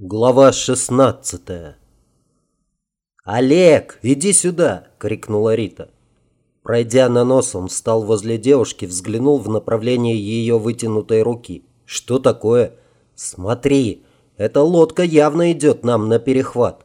Глава 16 «Олег, иди сюда!» – крикнула Рита. Пройдя на нос, он встал возле девушки, взглянул в направлении ее вытянутой руки. «Что такое?» «Смотри, эта лодка явно идет нам на перехват».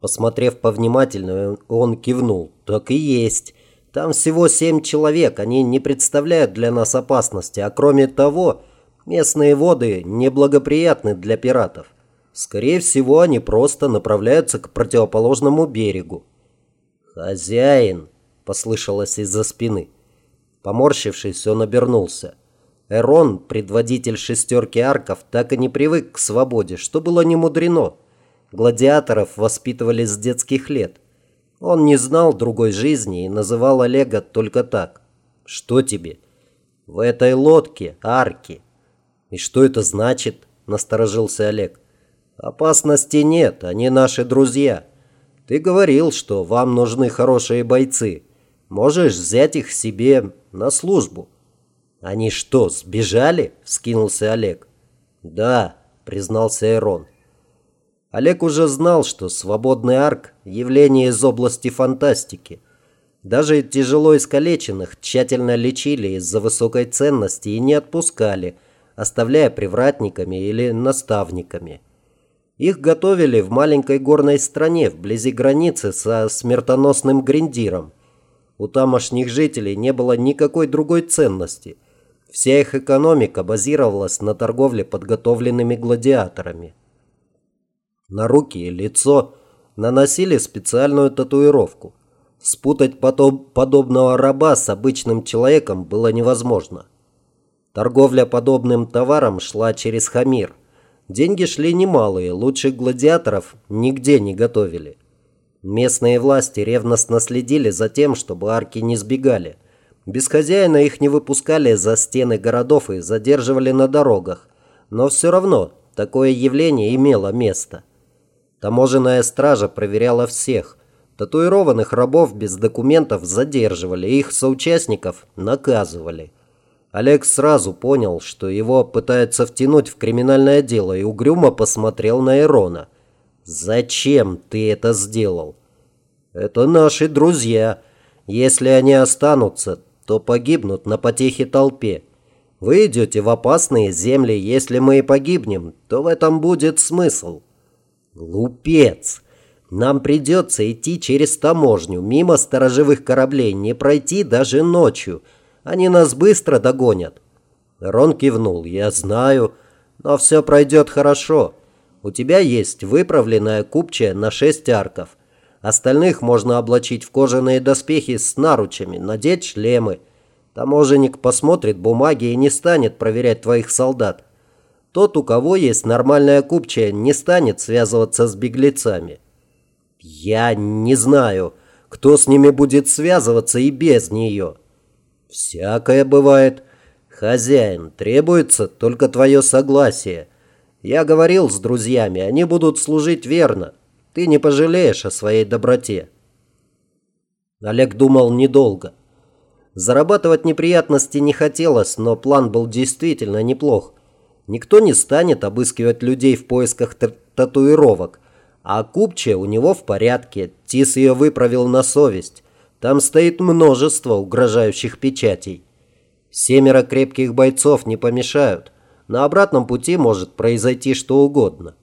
Посмотрев повнимательнее, он кивнул. «Так и есть. Там всего семь человек, они не представляют для нас опасности, а кроме того, местные воды неблагоприятны для пиратов. Скорее всего, они просто направляются к противоположному берегу. «Хозяин!» – послышалось из-за спины. Поморщившись, он обернулся. Эрон, предводитель шестерки арков, так и не привык к свободе, что было не мудрено. Гладиаторов воспитывали с детских лет. Он не знал другой жизни и называл Олега только так. «Что тебе?» «В этой лодке арки». «И что это значит?» – насторожился Олег. «Опасности нет, они наши друзья. Ты говорил, что вам нужны хорошие бойцы. Можешь взять их себе на службу». «Они что, сбежали?» – вскинулся Олег. «Да», – признался Эрон. Олег уже знал, что свободный арк – явление из области фантастики. Даже тяжело искалеченных тщательно лечили из-за высокой ценности и не отпускали, оставляя привратниками или наставниками. Их готовили в маленькой горной стране вблизи границы со смертоносным Гриндиром. У тамошних жителей не было никакой другой ценности. Вся их экономика базировалась на торговле подготовленными гладиаторами. На руки и лицо наносили специальную татуировку. Спутать потом подобного раба с обычным человеком было невозможно. Торговля подобным товаром шла через Хамир – Деньги шли немалые, лучших гладиаторов нигде не готовили. Местные власти ревностно следили за тем, чтобы арки не сбегали. Без хозяина их не выпускали за стены городов и задерживали на дорогах. Но все равно такое явление имело место. Таможенная стража проверяла всех. Татуированных рабов без документов задерживали, их соучастников наказывали. Олег сразу понял, что его пытаются втянуть в криминальное дело, и угрюмо посмотрел на Ирона. «Зачем ты это сделал?» «Это наши друзья. Если они останутся, то погибнут на потехе толпе. Вы идете в опасные земли. Если мы и погибнем, то в этом будет смысл». «Глупец! Нам придется идти через таможню, мимо сторожевых кораблей, не пройти даже ночью». Они нас быстро догонят». Рон кивнул. «Я знаю, но все пройдет хорошо. У тебя есть выправленная купчая на шесть арков. Остальных можно облачить в кожаные доспехи с наручами, надеть шлемы. Таможенник посмотрит бумаги и не станет проверять твоих солдат. Тот, у кого есть нормальная купчая, не станет связываться с беглецами. Я не знаю, кто с ними будет связываться и без нее. «Всякое бывает. Хозяин, требуется только твое согласие. Я говорил с друзьями, они будут служить верно. Ты не пожалеешь о своей доброте». Олег думал недолго. Зарабатывать неприятности не хотелось, но план был действительно неплох. Никто не станет обыскивать людей в поисках татуировок, а купчая у него в порядке, Тис ее выправил на совесть. Там стоит множество угрожающих печатей. Семеро крепких бойцов не помешают. На обратном пути может произойти что угодно.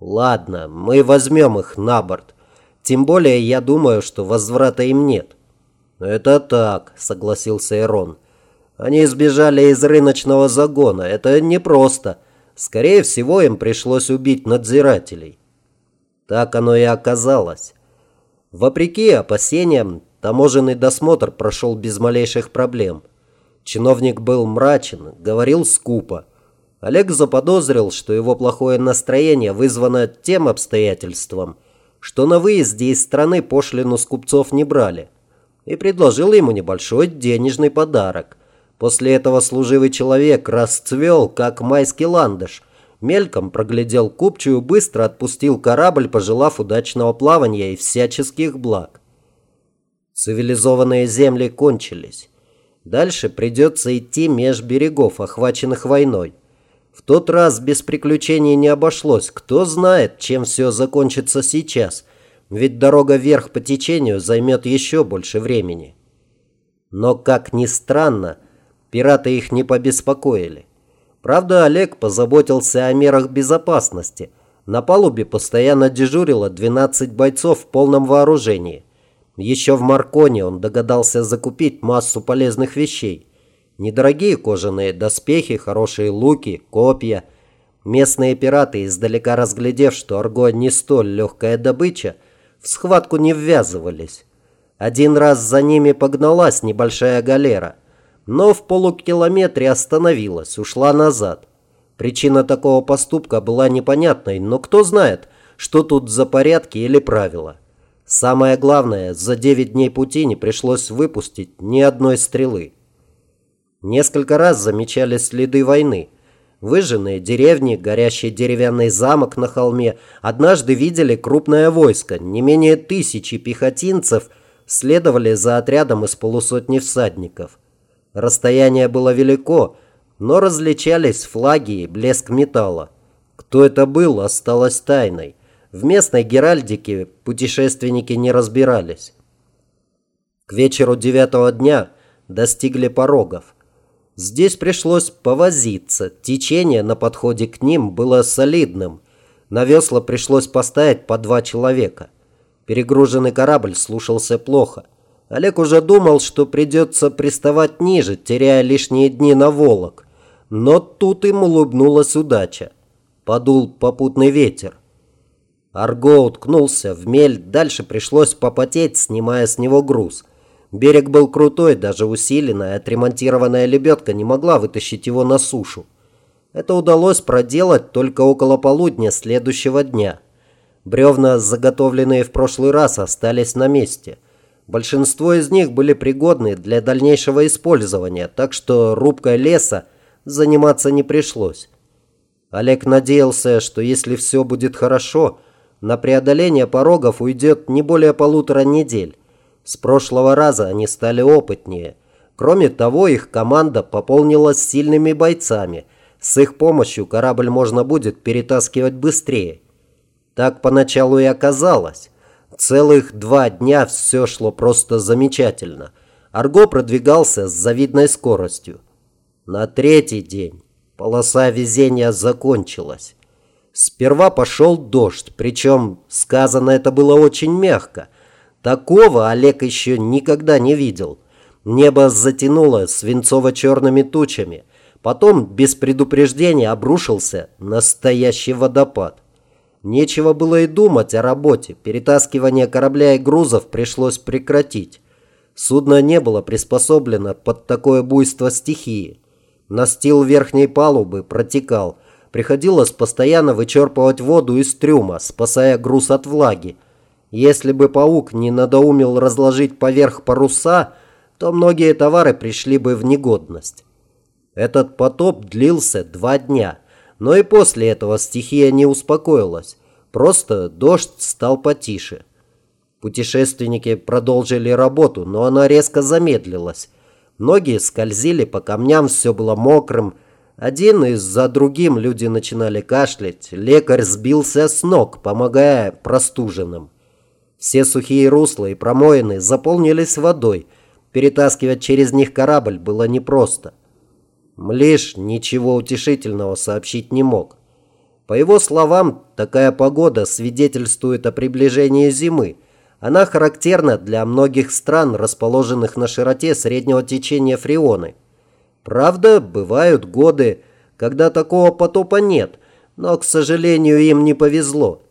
Ладно, мы возьмем их на борт. Тем более я думаю, что возврата им нет. Это так, согласился Эрон. Они сбежали из рыночного загона. Это непросто. Скорее всего, им пришлось убить надзирателей. Так оно и оказалось. Вопреки опасениям, Таможенный досмотр прошел без малейших проблем. Чиновник был мрачен, говорил скупо. Олег заподозрил, что его плохое настроение вызвано тем обстоятельством, что на выезде из страны пошлину с купцов не брали, и предложил ему небольшой денежный подарок. После этого служивый человек расцвел, как майский ландыш, мельком проглядел купчую, быстро отпустил корабль, пожелав удачного плавания и всяческих благ. Цивилизованные земли кончились. Дальше придется идти меж берегов, охваченных войной. В тот раз без приключений не обошлось. Кто знает, чем все закончится сейчас. Ведь дорога вверх по течению займет еще больше времени. Но, как ни странно, пираты их не побеспокоили. Правда, Олег позаботился о мерах безопасности. На палубе постоянно дежурило 12 бойцов в полном вооружении. Еще в Марконе он догадался закупить массу полезных вещей. Недорогие кожаные доспехи, хорошие луки, копья. Местные пираты, издалека разглядев, что Арго не столь легкая добыча, в схватку не ввязывались. Один раз за ними погналась небольшая галера – но в полукилометре остановилась, ушла назад. Причина такого поступка была непонятной, но кто знает, что тут за порядки или правила. Самое главное, за 9 дней пути не пришлось выпустить ни одной стрелы. Несколько раз замечались следы войны. Выжженные деревни, горящий деревянный замок на холме. Однажды видели крупное войско, не менее тысячи пехотинцев следовали за отрядом из полусотни всадников. Расстояние было велико, но различались флаги и блеск металла. Кто это был, осталось тайной. В местной геральдике путешественники не разбирались. К вечеру девятого дня достигли порогов. Здесь пришлось повозиться. Течение на подходе к ним было солидным. На весла пришлось поставить по два человека. Перегруженный корабль слушался плохо. Олег уже думал, что придется приставать ниже, теряя лишние дни на Волок. Но тут им улыбнулась удача. Подул попутный ветер. Арго уткнулся в мель, дальше пришлось попотеть, снимая с него груз. Берег был крутой, даже усиленная, отремонтированная лебедка не могла вытащить его на сушу. Это удалось проделать только около полудня следующего дня. Бревна, заготовленные в прошлый раз, остались на месте – Большинство из них были пригодны для дальнейшего использования, так что рубкой леса заниматься не пришлось. Олег надеялся, что если все будет хорошо, на преодоление порогов уйдет не более полутора недель. С прошлого раза они стали опытнее. Кроме того, их команда пополнилась сильными бойцами. С их помощью корабль можно будет перетаскивать быстрее. Так поначалу и оказалось. Целых два дня все шло просто замечательно. Арго продвигался с завидной скоростью. На третий день полоса везения закончилась. Сперва пошел дождь, причем сказано это было очень мягко. Такого Олег еще никогда не видел. Небо затянуло свинцово-черными тучами. Потом без предупреждения обрушился настоящий водопад. Нечего было и думать о работе. Перетаскивание корабля и грузов пришлось прекратить. Судно не было приспособлено под такое буйство стихии. Настил верхней палубы протекал. Приходилось постоянно вычерпывать воду из трюма, спасая груз от влаги. Если бы паук не надоумил разложить поверх паруса, то многие товары пришли бы в негодность. Этот потоп длился два дня – но и после этого стихия не успокоилась. Просто дождь стал потише. Путешественники продолжили работу, но она резко замедлилась. Ноги скользили по камням, все было мокрым. Один из за другим люди начинали кашлять. Лекарь сбился с ног, помогая простуженным. Все сухие русла и промоины заполнились водой. Перетаскивать через них корабль было непросто. Млиш ничего утешительного сообщить не мог. По его словам, такая погода свидетельствует о приближении зимы. Она характерна для многих стран, расположенных на широте среднего течения Фреоны. Правда, бывают годы, когда такого потопа нет, но, к сожалению, им не повезло.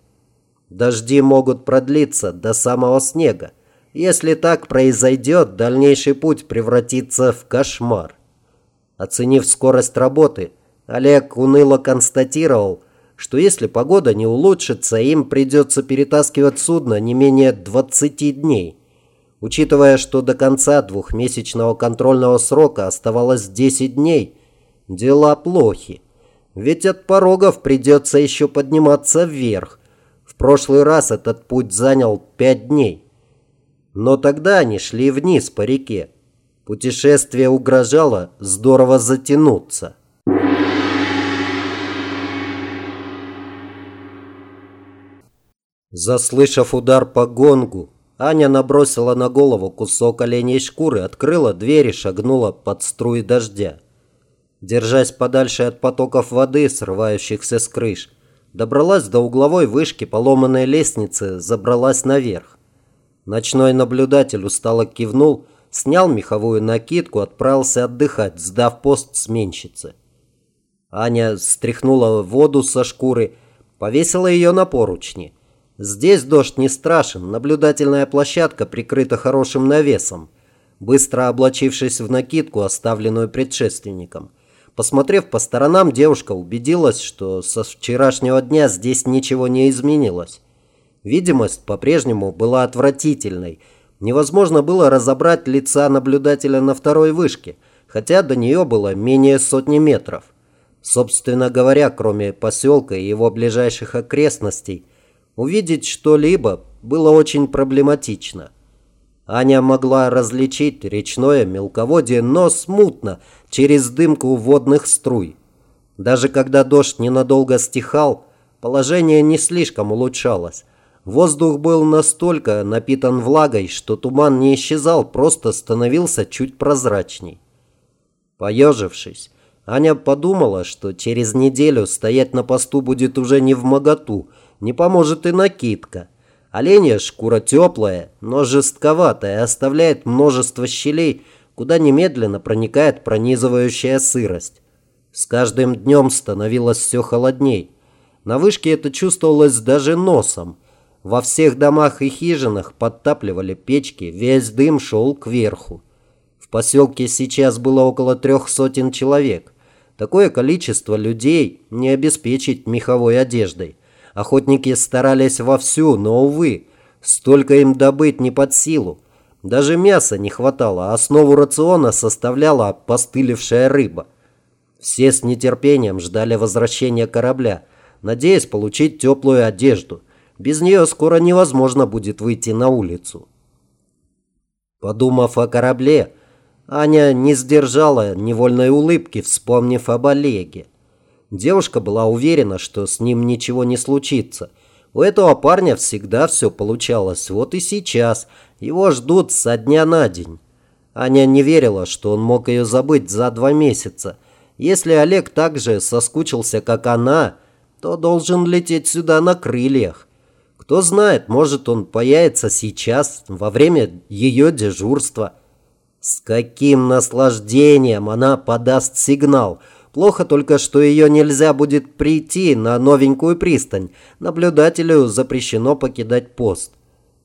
Дожди могут продлиться до самого снега. Если так произойдет, дальнейший путь превратится в кошмар. Оценив скорость работы, Олег уныло констатировал, что если погода не улучшится, им придется перетаскивать судно не менее 20 дней. Учитывая, что до конца двухмесячного контрольного срока оставалось 10 дней, дела плохи. Ведь от порогов придется еще подниматься вверх. В прошлый раз этот путь занял 5 дней. Но тогда они шли вниз по реке. Путешествие угрожало здорово затянуться. Заслышав удар по гонгу, Аня набросила на голову кусок оленей шкуры, открыла дверь и шагнула под струи дождя. Держась подальше от потоков воды, срывающихся с крыш, добралась до угловой вышки поломанной лестницы, забралась наверх. Ночной наблюдатель устало кивнул, снял меховую накидку, отправился отдыхать, сдав пост сменщице. Аня стряхнула воду со шкуры, повесила ее на поручни. Здесь дождь не страшен, наблюдательная площадка прикрыта хорошим навесом. Быстро облачившись в накидку, оставленную предшественником. Посмотрев по сторонам, девушка убедилась, что со вчерашнего дня здесь ничего не изменилось. Видимость по-прежнему была отвратительной. Невозможно было разобрать лица наблюдателя на второй вышке, хотя до нее было менее сотни метров. Собственно говоря, кроме поселка и его ближайших окрестностей, Увидеть что-либо было очень проблематично. Аня могла различить речное мелководье, но смутно, через дымку водных струй. Даже когда дождь ненадолго стихал, положение не слишком улучшалось. Воздух был настолько напитан влагой, что туман не исчезал, просто становился чуть прозрачней. Поежившись, Аня подумала, что через неделю стоять на посту будет уже не в моготу – не поможет и накидка. Оленья шкура теплая, но жестковатая, оставляет множество щелей, куда немедленно проникает пронизывающая сырость. С каждым днем становилось все холодней. На вышке это чувствовалось даже носом. Во всех домах и хижинах подтапливали печки, весь дым шел кверху. В поселке сейчас было около трех сотен человек. Такое количество людей не обеспечить меховой одеждой. Охотники старались вовсю, но, увы, столько им добыть не под силу. Даже мяса не хватало, а основу рациона составляла постылившая рыба. Все с нетерпением ждали возвращения корабля, надеясь получить теплую одежду. Без нее скоро невозможно будет выйти на улицу. Подумав о корабле, Аня не сдержала невольной улыбки, вспомнив об Олеге. Девушка была уверена, что с ним ничего не случится. У этого парня всегда все получалось. Вот и сейчас. Его ждут со дня на день. Аня не верила, что он мог ее забыть за два месяца. Если Олег так же соскучился, как она, то должен лететь сюда на крыльях. Кто знает, может он появится сейчас, во время ее дежурства. С каким наслаждением она подаст сигнал – Плохо только, что ее нельзя будет прийти на новенькую пристань. Наблюдателю запрещено покидать пост.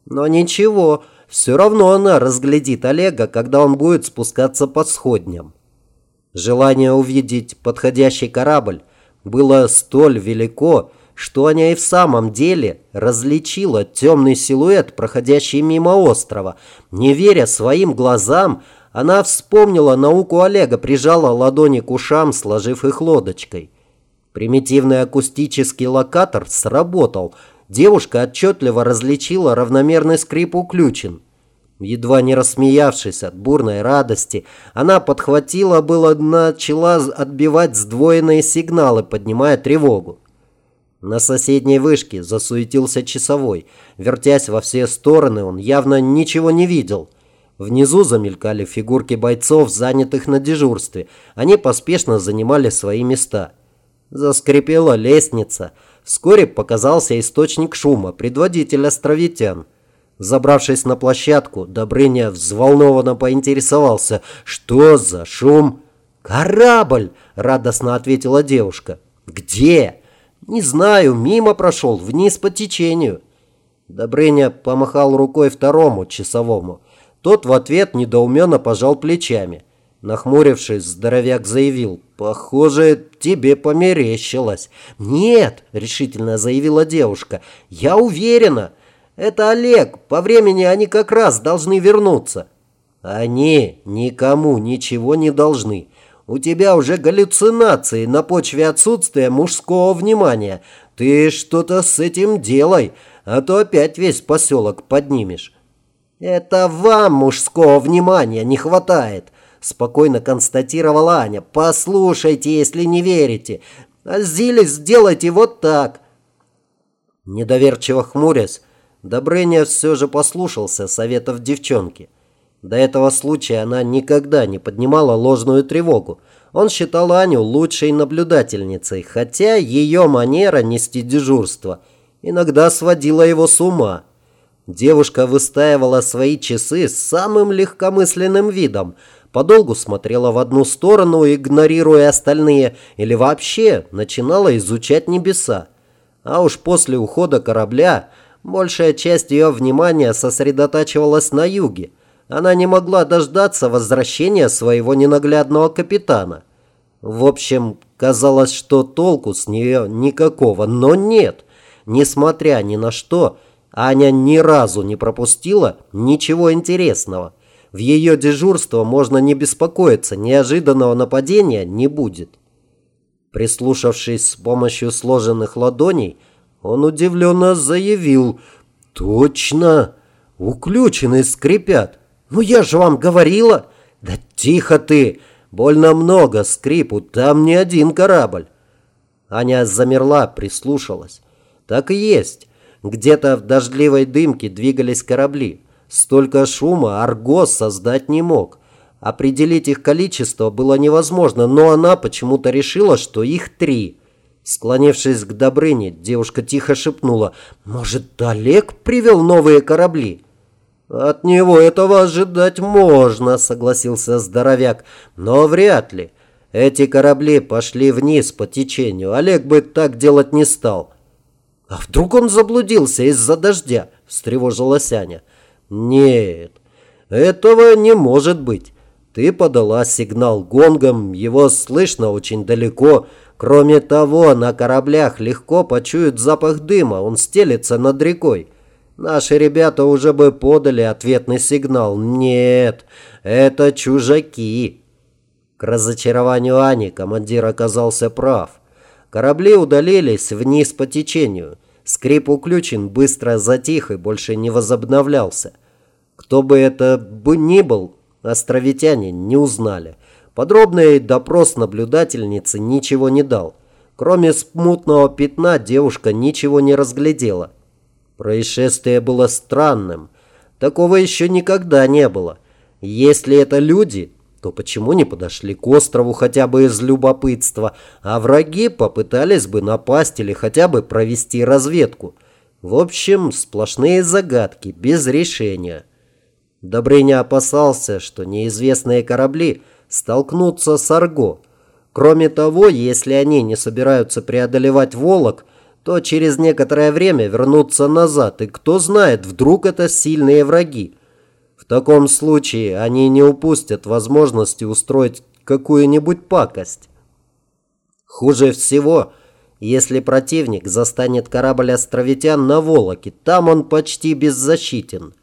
Но ничего, все равно она разглядит Олега, когда он будет спускаться по сходням. Желание увидеть подходящий корабль было столь велико, что она и в самом деле различила темный силуэт, проходящий мимо острова. Не веря своим глазам, она вспомнила науку Олега, прижала ладони к ушам, сложив их лодочкой. Примитивный акустический локатор сработал. Девушка отчетливо различила равномерный скрип уключен. Едва не рассмеявшись от бурной радости, она подхватила было, начала отбивать сдвоенные сигналы, поднимая тревогу. На соседней вышке засуетился часовой. Вертясь во все стороны, он явно ничего не видел. Внизу замелькали фигурки бойцов, занятых на дежурстве. Они поспешно занимали свои места. Заскрипела лестница. Вскоре показался источник шума, предводитель островитян. Забравшись на площадку, Добрыня взволнованно поинтересовался, что за шум. «Корабль!» – радостно ответила девушка. «Где?» «Не знаю, мимо прошел, вниз по течению». Добрыня помахал рукой второму часовому – тот в ответ недоуменно пожал плечами. Нахмурившись, здоровяк заявил, «Похоже, тебе померещилось». «Нет», — решительно заявила девушка, — «я уверена. Это Олег. По времени они как раз должны вернуться». «Они никому ничего не должны. У тебя уже галлюцинации на почве отсутствия мужского внимания. Ты что-то с этим делай, а то опять весь поселок поднимешь». «Это вам мужского внимания не хватает», – спокойно констатировала Аня. «Послушайте, если не верите. А Зиле сделайте вот так». Недоверчиво хмурясь, Добрыня все же послушался советов девчонки. До этого случая она никогда не поднимала ложную тревогу. Он считал Аню лучшей наблюдательницей, хотя ее манера нести дежурство иногда сводила его с ума. Девушка выстаивала свои часы с самым легкомысленным видом, подолгу смотрела в одну сторону, игнорируя остальные, или вообще начинала изучать небеса. А уж после ухода корабля большая часть ее внимания сосредотачивалась на юге. Она не могла дождаться возвращения своего ненаглядного капитана. В общем, казалось, что толку с нее никакого, но нет. Несмотря ни на что, Аня ни разу не пропустила ничего интересного. В ее дежурство можно не беспокоиться, неожиданного нападения не будет. Прислушавшись с помощью сложенных ладоней, он удивленно заявил «Точно! Уключены скрипят! Ну я же вам говорила!» «Да тихо ты! Больно много скрипу, там не один корабль!» Аня замерла, прислушалась. Так и есть. Где-то в дождливой дымке двигались корабли. Столько шума Аргос создать не мог. Определить их количество было невозможно, но она почему-то решила, что их три. Склонившись к Добрыне, девушка тихо шепнула, «Может, Олег привел новые корабли?» «От него этого ожидать можно», — согласился здоровяк, «но вряд ли. Эти корабли пошли вниз по течению. Олег бы так делать не стал. «А вдруг он заблудился из-за дождя?» – встревожилась Аня. «Нет, этого не может быть. Ты подала сигнал гонгом, его слышно очень далеко. Кроме того, на кораблях легко почуют запах дыма, он стелется над рекой. Наши ребята уже бы подали ответный сигнал. Нет, это чужаки». К разочарованию Ани командир оказался прав. Корабли удалились вниз по течению. Скрип уключен быстро затих и больше не возобновлялся. Кто бы это бы ни был, островитяне не узнали. Подробный допрос наблюдательницы ничего не дал. Кроме смутного пятна девушка ничего не разглядела. Происшествие было странным. Такого еще никогда не было. Если это люди, то почему не подошли к острову хотя бы из любопытства, а враги попытались бы напасть или хотя бы провести разведку? В общем, сплошные загадки, без решения. Добрыня опасался, что неизвестные корабли столкнутся с Арго. Кроме того, если они не собираются преодолевать Волок, то через некоторое время вернутся назад, и кто знает, вдруг это сильные враги. В таком случае они не упустят возможности устроить какую-нибудь пакость. Хуже всего, если противник застанет корабль островитян на Волоке, там он почти беззащитен.